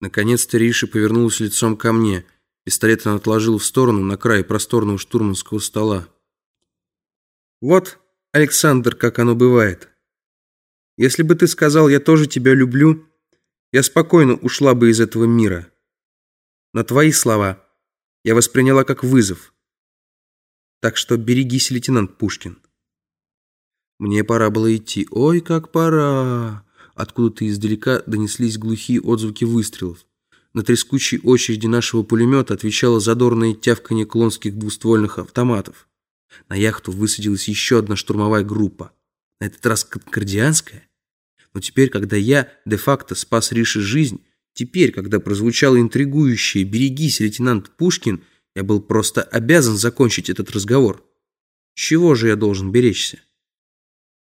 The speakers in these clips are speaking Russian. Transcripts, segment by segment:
Наконец-то Риша повернулась лицом ко мне. Пистолет она отложила в сторону на край просторного штурманского стола. «Вот, Александр, как оно бывает. Если бы ты сказал, я тоже тебя люблю, я спокойно ушла бы из этого мира. Но твои слова я восприняла как вызов. Так что берегись, лейтенант Пушкин». Мне пора было идти. Ой, как пора! Откуда-то издалека донеслись глухие отзвуки выстрелов. На трескучей очереди нашего пулемета отвечало задорное тявканье клонских двуствольных автоматов. На яхту высадилась еще одна штурмовая группа. На этот раз конкордианская. Но теперь, когда я де-факто спас Рише жизнь, теперь, когда прозвучало интригующее «Берегись, лейтенант Пушкин», я был просто обязан закончить этот разговор. Чего же я должен беречься?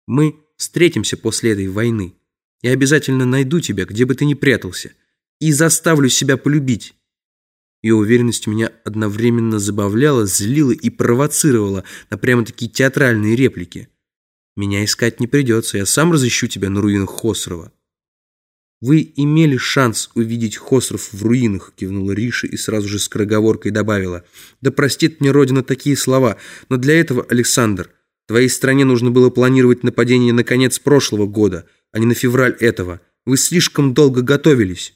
Мы встретимся после этой войны. Я обязательно найду тебя, где бы ты ни прятался, и заставлю себя полюбить. Ее уверенность меня одновременно забавляла, злила и провоцировала на прямо-таки театральные реплики. Меня искать не придется, я сам разыщу тебя на руинах Хосрова. «Вы имели шанс увидеть Хосров в руинах», — кивнула Риша и сразу же с скороговоркой добавила. «Да простит мне Родина такие слова, но для этого, Александр, Твоей стране нужно было планировать нападение на конец прошлого года, а не на февраль этого. Вы слишком долго готовились».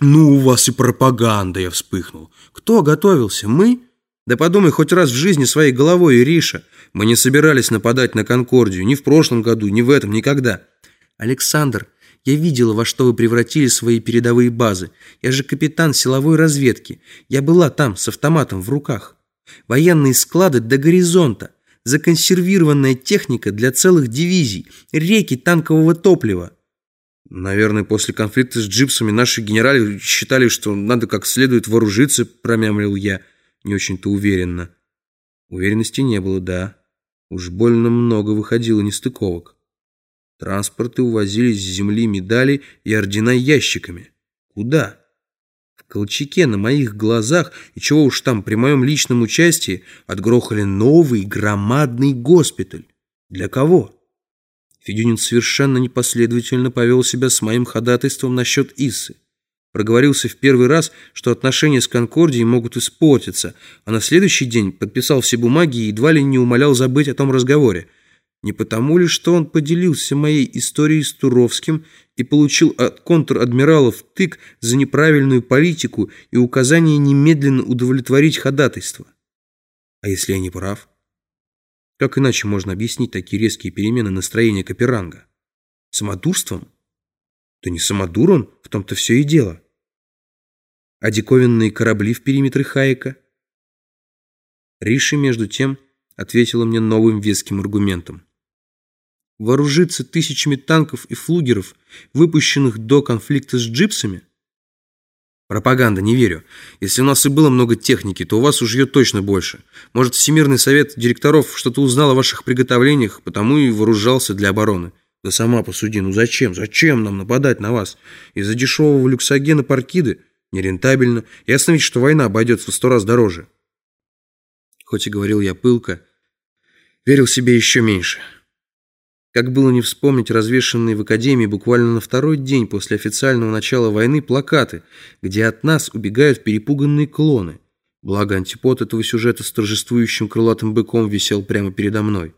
«Ну, у вас и пропаганда!» — я вспыхнул. «Кто готовился? Мы?» «Да подумай хоть раз в жизни своей головой, Ириша. Мы не собирались нападать на Конкордию ни в прошлом году, ни в этом, никогда». «Александр, я видела, во что вы превратили свои передовые базы. Я же капитан силовой разведки. Я была там, с автоматом в руках. Военные склады до горизонта законсервированная техника для целых дивизий, реки танкового топлива. Наверное, после конфликта с джипсами наши генералы считали, что надо как следует вооружиться, промямлил я, не очень-то уверенно. Уверенности не было, да. Уж больно много выходило нестыковок. Транспорты увозились с земли медали и ордена ящиками. Куда? Колчаке на моих глазах, и чего уж там, при моем личном участии, отгрохали новый громадный госпиталь. Для кого? Федюнин совершенно непоследовательно повел себя с моим ходатайством насчет Исы. Проговорился в первый раз, что отношения с Конкордией могут испортиться, а на следующий день подписал все бумаги и едва ли не умолял забыть о том разговоре. Не потому ли, что он поделился моей историей с Туровским и получил от контр-адмиралов тык за неправильную политику и указание немедленно удовлетворить ходатайство? А если я не прав? Как иначе можно объяснить такие резкие перемены настроения Каперанга? Самодурством? Да не самодур он, в том-то все и дело. А диковинные корабли в периметре Хайека? Риши, между тем, ответила мне новым веским аргументом вооружиться тысячами танков и флугеров, выпущенных до конфликта с джипсами? Пропаганда, не верю. Если у нас и было много техники, то у вас уж ее точно больше. Может, Всемирный совет директоров что-то узнал о ваших приготовлениях, потому и вооружался для обороны. Да сама посуди, ну зачем? Зачем нам нападать на вас? Из-за дешевого люксогена паркиды? Нерентабельно. Ясно ведь, что война обойдется в сто раз дороже. Хоть и говорил я пылко, верил себе еще меньше. Как было не вспомнить развешанные в Академии буквально на второй день после официального начала войны плакаты, где от нас убегают перепуганные клоны. Благо антипод этого сюжета с торжествующим крылатым быком висел прямо передо мной.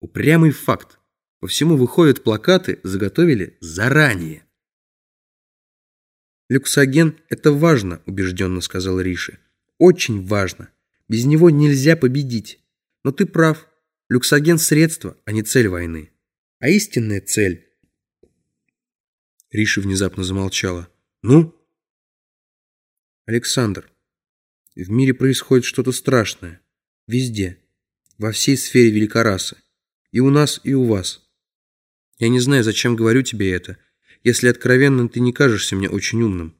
Упрямый факт. По всему выходят плакаты, заготовили заранее. «Люксоген – это важно», – убежденно сказал Риши. «Очень важно. Без него нельзя победить. Но ты прав. Люксоген – средство, а не цель войны» а истинная цель. Риша внезапно замолчала. «Ну?» «Александр, в мире происходит что-то страшное. Везде. Во всей сфере великорасы. И у нас, и у вас. Я не знаю, зачем говорю тебе это. Если откровенно, ты не кажешься мне очень умным.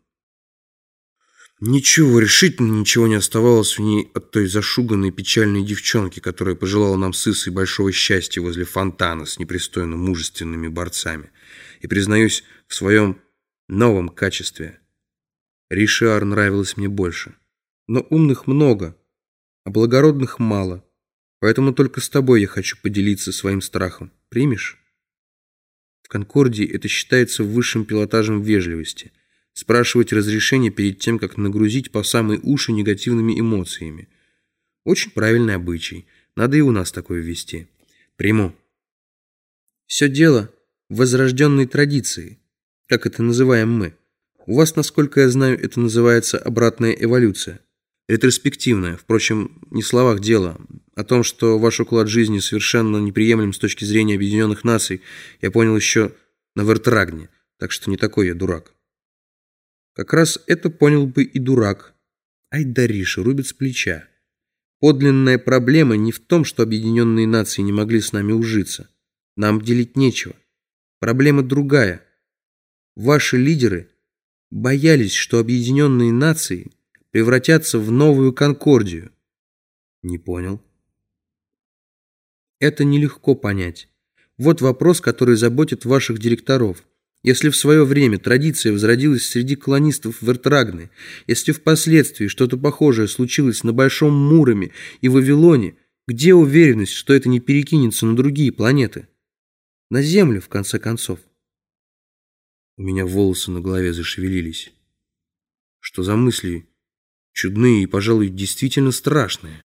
Ничего, решительно ничего не оставалось в ней от той зашуганной печальной девчонки, которая пожелала нам с Исой большого счастья возле фонтана с непристойно мужественными борцами. И, признаюсь, в своем новом качестве Ришиар нравилась мне больше. Но умных много, а благородных мало. Поэтому только с тобой я хочу поделиться своим страхом. Примешь? В Конкордии это считается высшим пилотажем вежливости – спрашивать разрешение перед тем, как нагрузить по самые уши негативными эмоциями. Очень правильный обычай. Надо и у нас такое ввести. Приму. Все дело в возрожденной традиции, как это называем мы. У вас, насколько я знаю, это называется обратная эволюция. Ретроспективная, впрочем, не в словах дела. О том, что ваш уклад жизни совершенно неприемлем с точки зрения Объединенных Наций, я понял еще на Вертрагне, так что не такой я дурак. Как раз это понял бы и дурак. Ай да Риша, рубит с плеча. Подлинная проблема не в том, что Объединенные Нации не могли с нами ужиться. Нам делить нечего. Проблема другая. Ваши лидеры боялись, что Объединенные Нации превратятся в новую Конкордию. Не понял. Это нелегко понять. Вот вопрос, который заботит ваших директоров. Если в свое время традиция возродилась среди колонистов Вертрагны, если впоследствии что-то похожее случилось на Большом Муроме и Вавилоне, где уверенность, что это не перекинется на другие планеты? На Землю, в конце концов. У меня волосы на голове зашевелились. Что за мысли? Чудные и, пожалуй, действительно страшные.